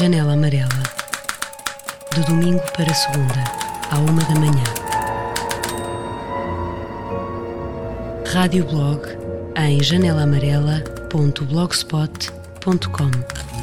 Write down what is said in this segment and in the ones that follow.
Janela Amarela. De domingo para segunda, à uma da manhã. Rádio blog em janelaamarela.blogspot.com.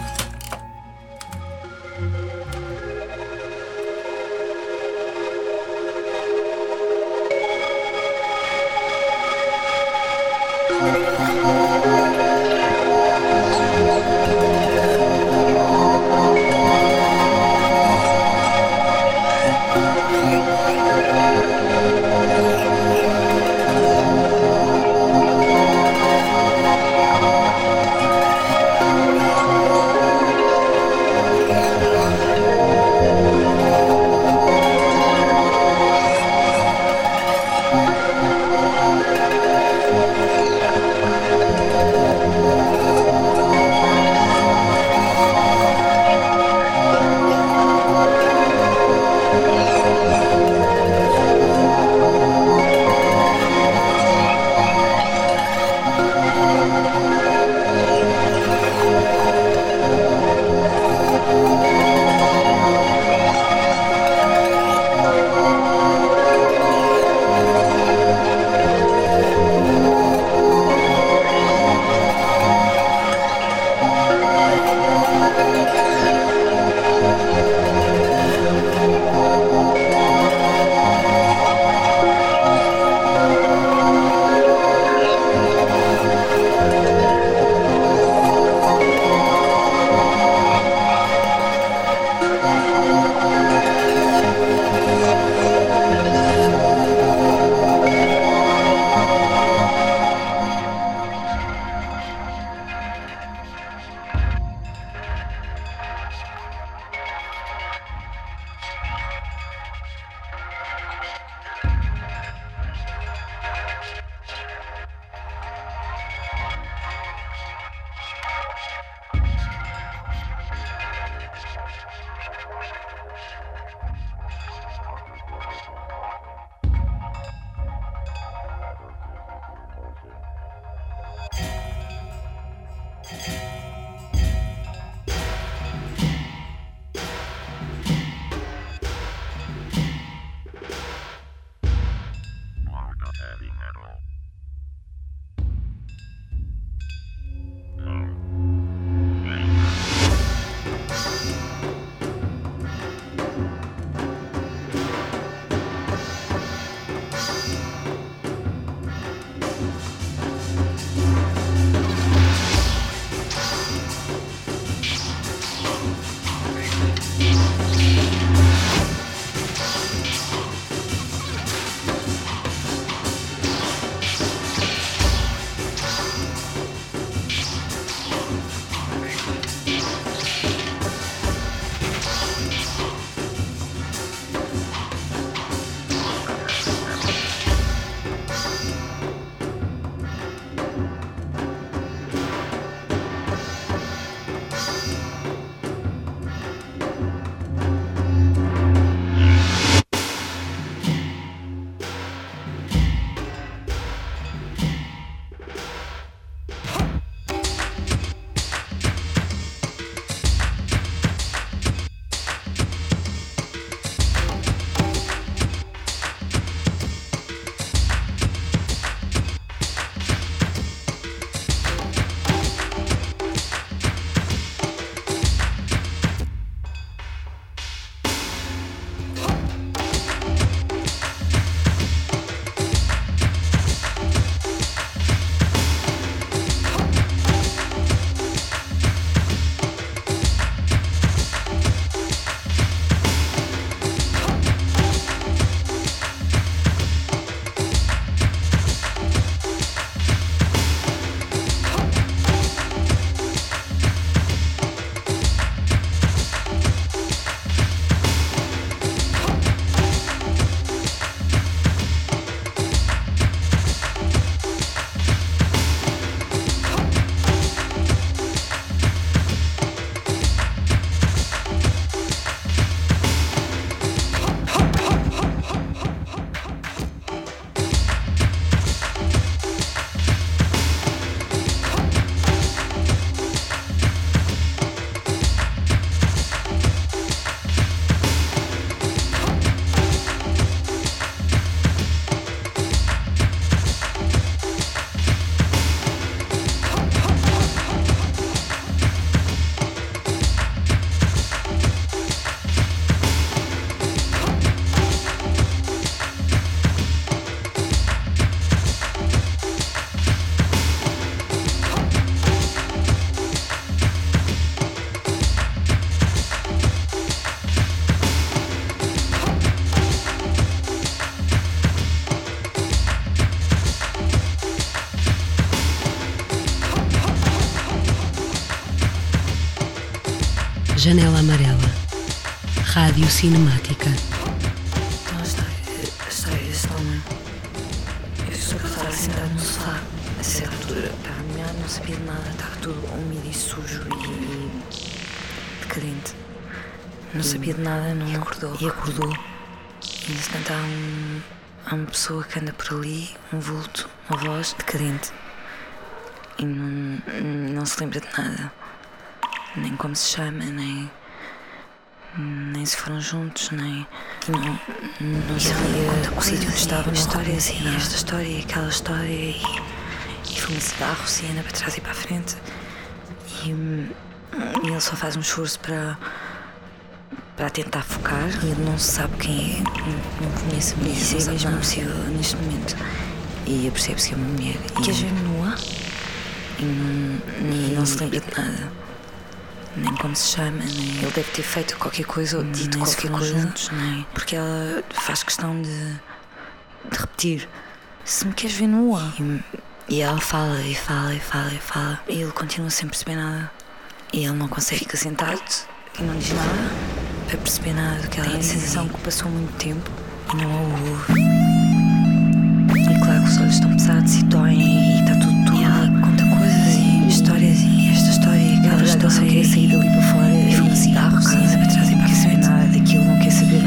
Janela Amarela. Rádio Cinemática. Então a história, a história desse homem. Eu estou a estar sentado no sofá, a certa altura. Estava molhado, não sabia de nada, estava tudo úmido e sujo e. decadente. Não sabia de nada, não. E acordou. E acordou. E entretanto há, um, há uma pessoa que anda por ali, um vulto, uma voz decadente. E não, não se lembra de nada. Nem como se chama, nem. Nem se foram juntos, nem. Não, não sabia o sítio onde estava. Histórias e esta história e aquela história e. E fuma cigarros e anda para trás e para a frente. E, e ele só faz um esforço para. para tentar focar. E ele não sabe quem é, não, não conhece a mulher. Isso é mesmo possível neste momento. E percebe-se que é uma mulher. E que a ver nua. E não, e não se lembra de nada nem como se chama, nem ele deve ter feito qualquer coisa ou dito qualquer coisa, juntos, nem porque ela faz questão de, de repetir: se me queres ver nua. E, e ela fala e fala e fala e fala. E ele continua sem perceber nada. E ele não consegue ficar sentado e não diz nada para perceber nada do que ela Tem a sensação que passou muito tempo e não a ouve. E claro que os olhos estão pesados e doem e está tudo e aquela história. Só quer sair dali para fora e fuma cigarro, anda para trás e para saber nada daquilo, não quer saber.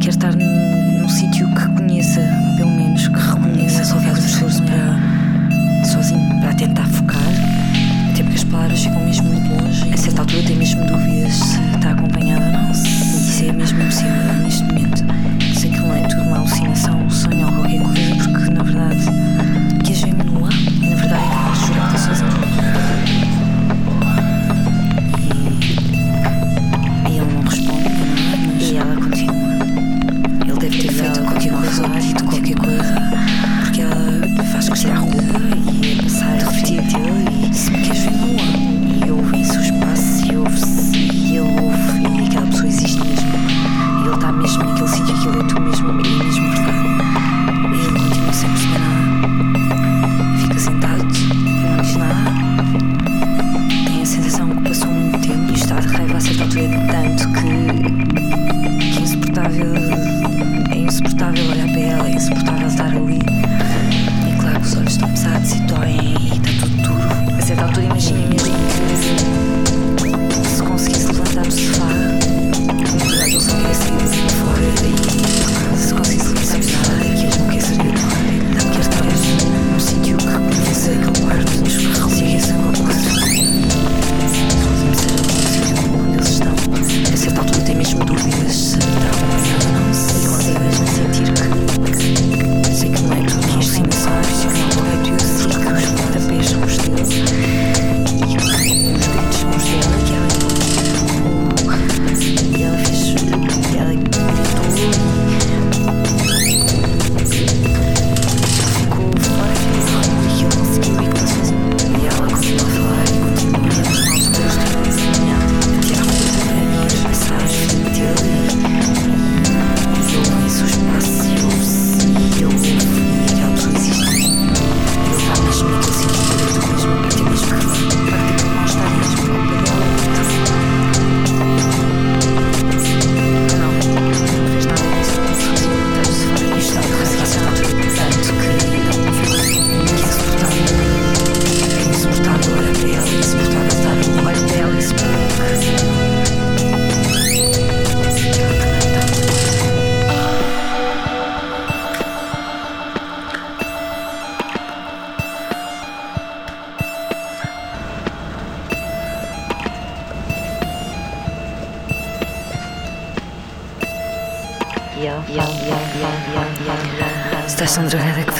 Quer estar num, num sítio que conheça, pelo menos que reconheça, só faz um esforço para sozinho para tentar focar. Até porque as palavras ficam mesmo muito longe. A certa altura tem mesmo dúvidas se está acompanhada ou não. E isso é mesmo impossível neste momento. Sei que não é tudo uma alucinação, um sonho ou qualquer coisa, porque na verdade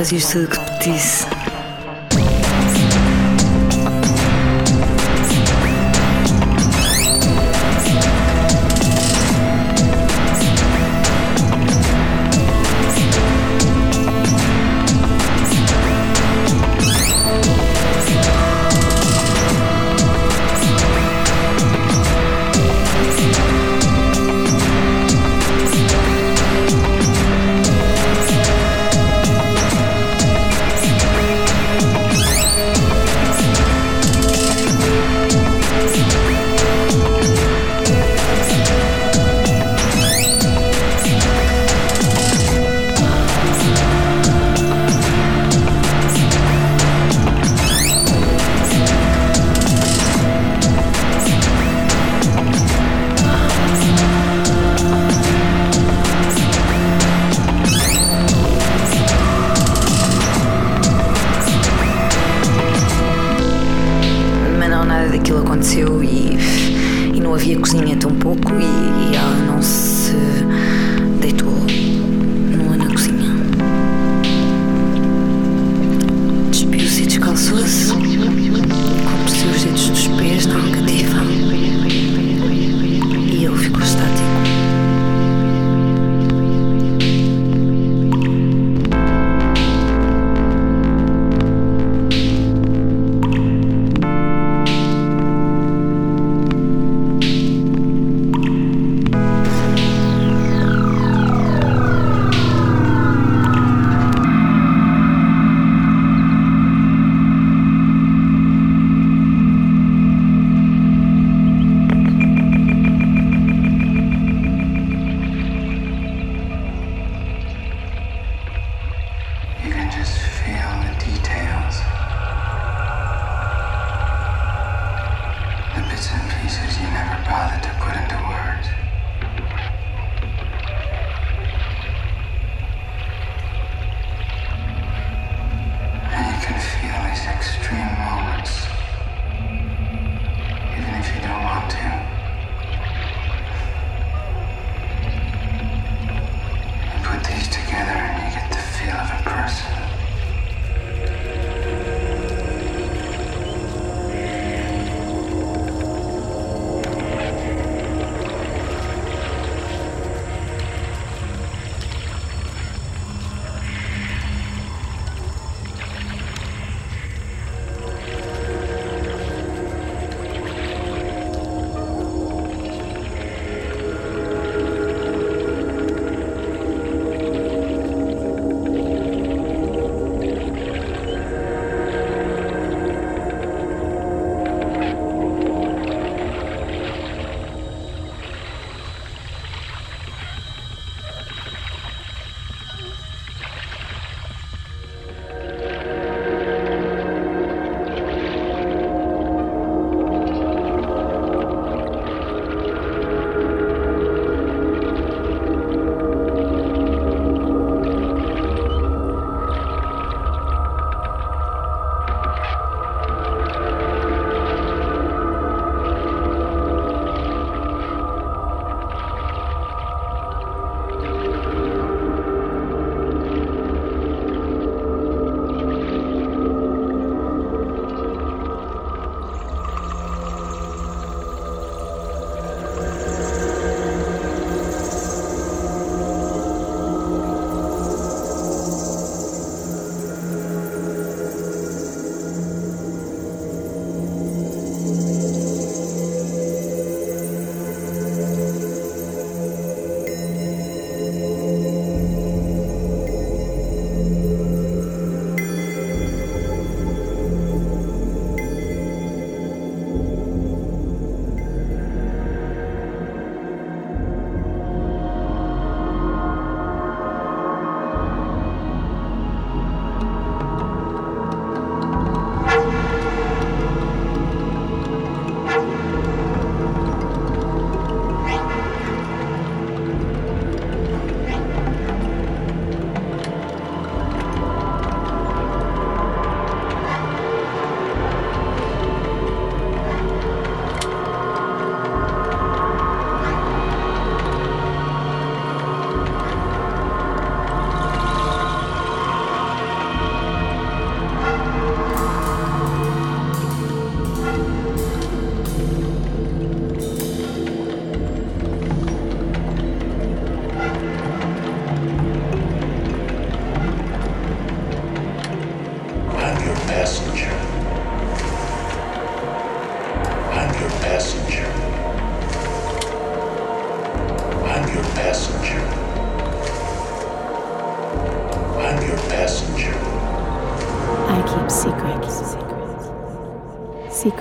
que fazias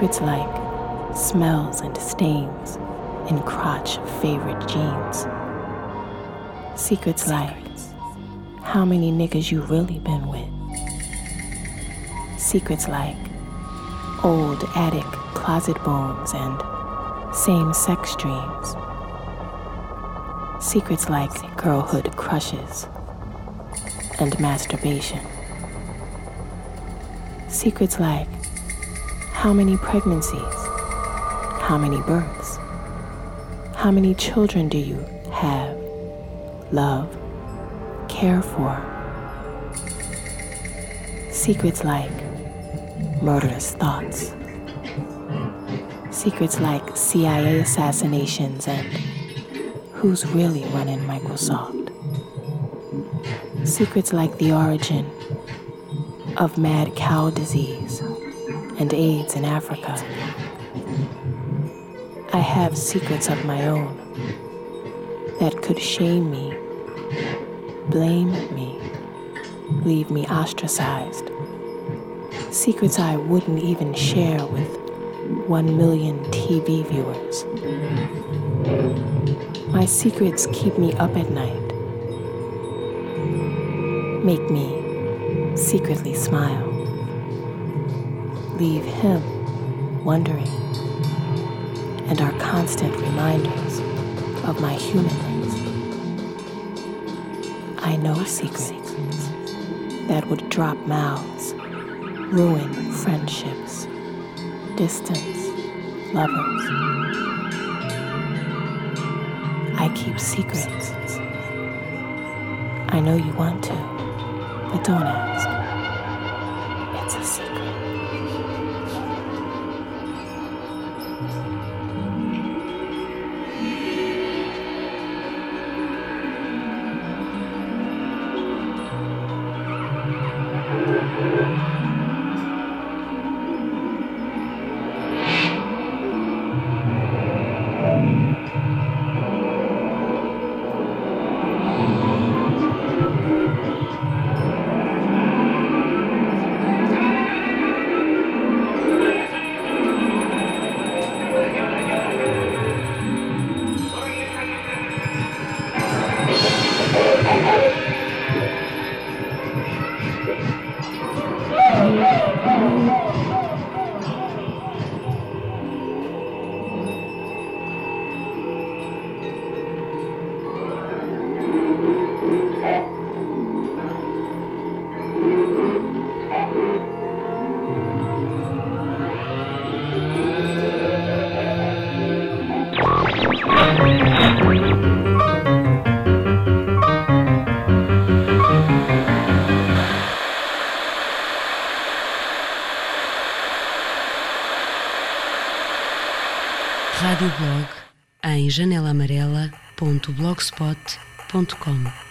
secrets like smells and stains in crotch favorite jeans. Secrets, secrets like how many niggas you really been with. Secrets like old attic closet bones and same sex dreams. Secrets like girlhood crushes and masturbation. Secrets like how many pregnancies? How many births? How many children do you have, love, care for? Secrets like murderous thoughts. Secrets like CIA assassinations and who's really running Microsoft. Secrets like the origin of mad cow disease and AIDS in Africa. I have secrets of my own that could shame me, blame me, leave me ostracized. Secrets I wouldn't even share with one million TV viewers. My secrets keep me up at night, make me secretly smile, leave him wondering, and are constant reminders of my humanness. I know secrets that would drop mouths, ruin friendships, distance lovers. I keep secrets. I know you want to, but don't ask. blogspot.com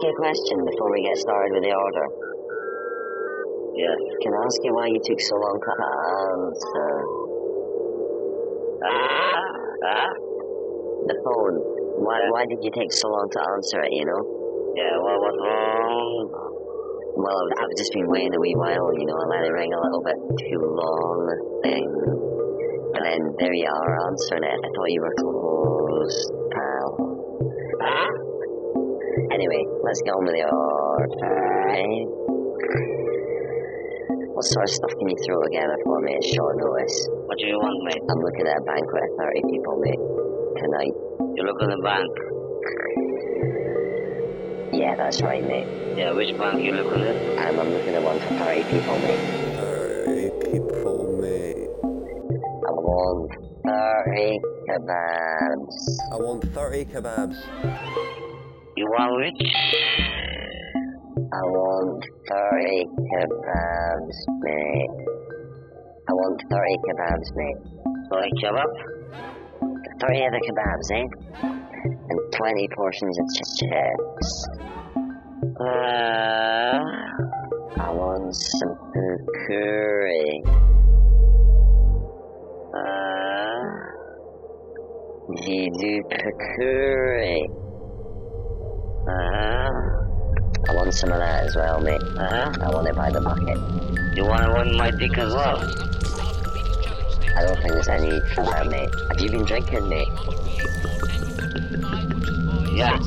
ask you a question before we get started with the order? Yeah. Can I ask you why you took so long to answer? Ah, ah. The phone. Why, why did you take so long to answer it, you know? Yeah, what was wrong? Well, I've, I've just been waiting a wee while, you know, I let it ring a little bit too long, and, and then there you are answering it. I thought you were close, let's get on with the order. right? What sort of stuff can you throw together for me at short notice? What do you want, mate? I'm looking at a banquet of 30 people, mate, tonight. You look at the bank? Yeah, that's right, mate. Yeah, which bank you looking at? Um, I'm looking at one for 30 people, mate. 30 people, mate. I want 30 kebabs. I want 30 kebabs. You want? I want 30 kebabs, mate. I want 30 kebabs, mate. 30 kebab? 30 of the kebabs, eh? And 20 portions of ch- chips. Uh, I want some curry. Uh, Vidu curry. Uh-huh. I want some of that as well, mate. Uh-huh. I want it by the bucket. You want it on my dick as well? I don't think there's any for that, mate. Have you been drinking, mate? Yeah.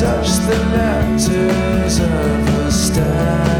Touch the letters of a static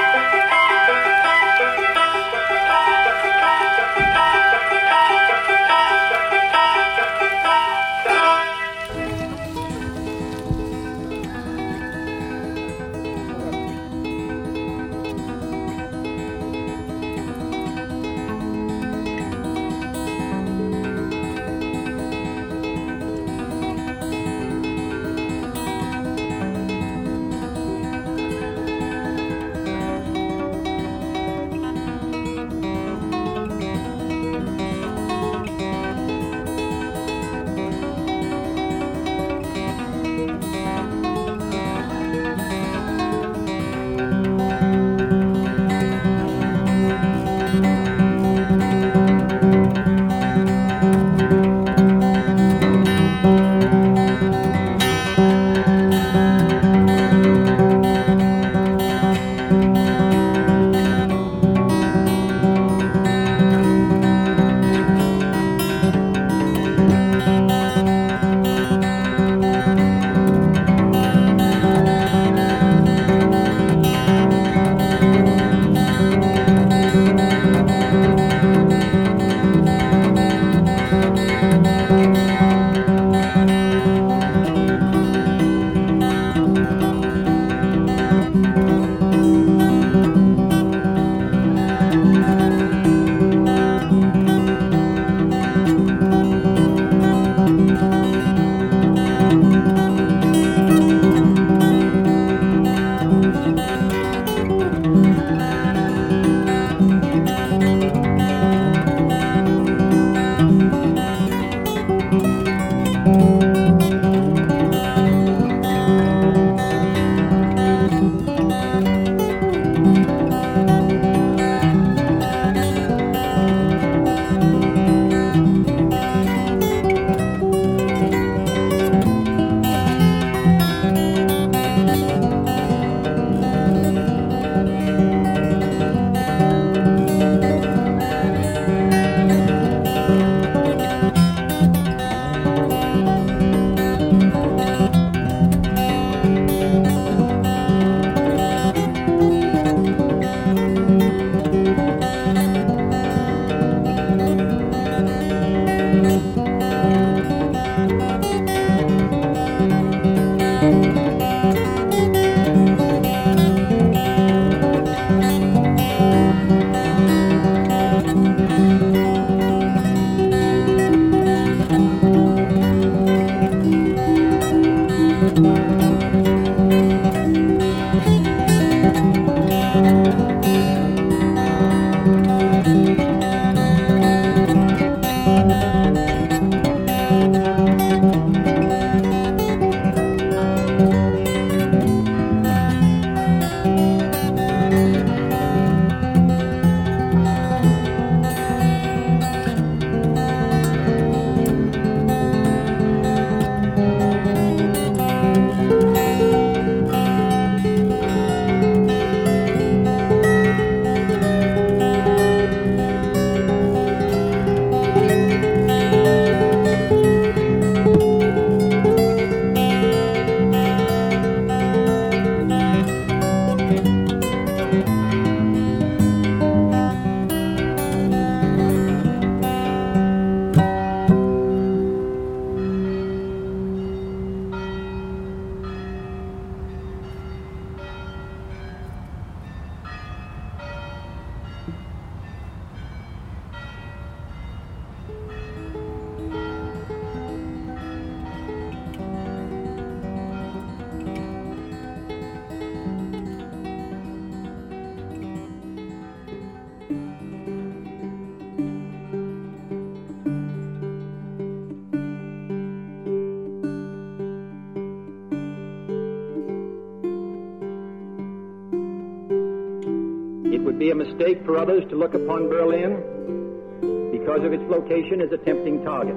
for others to look upon Berlin because of its location as a tempting target.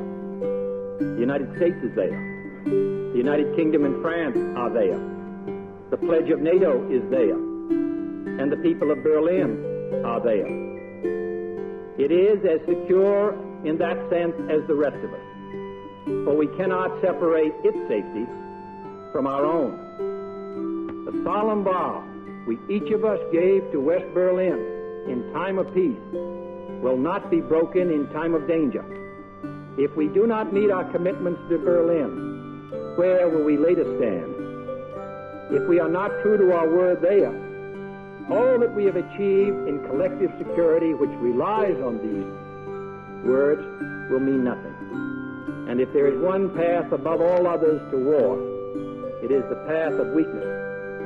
The United States is there. The United Kingdom and France are there. The pledge of NATO is there. And the people of Berlin are there. It is as secure in that sense as the rest of us, for we cannot separate its safety from our own. The solemn vow we each of us gave to West Berlin in time of peace will not be broken in time of danger. If we do not meet our commitments to Berlin, where will we later stand? If we are not true to our word there, all that we have achieved in collective security, which relies on these words, will mean nothing. And if there is one path above all others to war, it is the path of weakness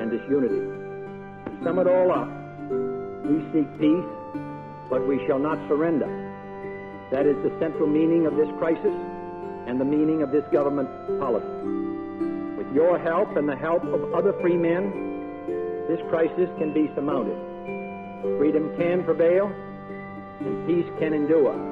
and disunity. To sum it all up, we seek peace, but we shall not surrender. That is the central meaning of this crisis and the meaning of this government policy. With your help and the help of other free men, this crisis can be surmounted. Freedom can prevail, and peace can endure.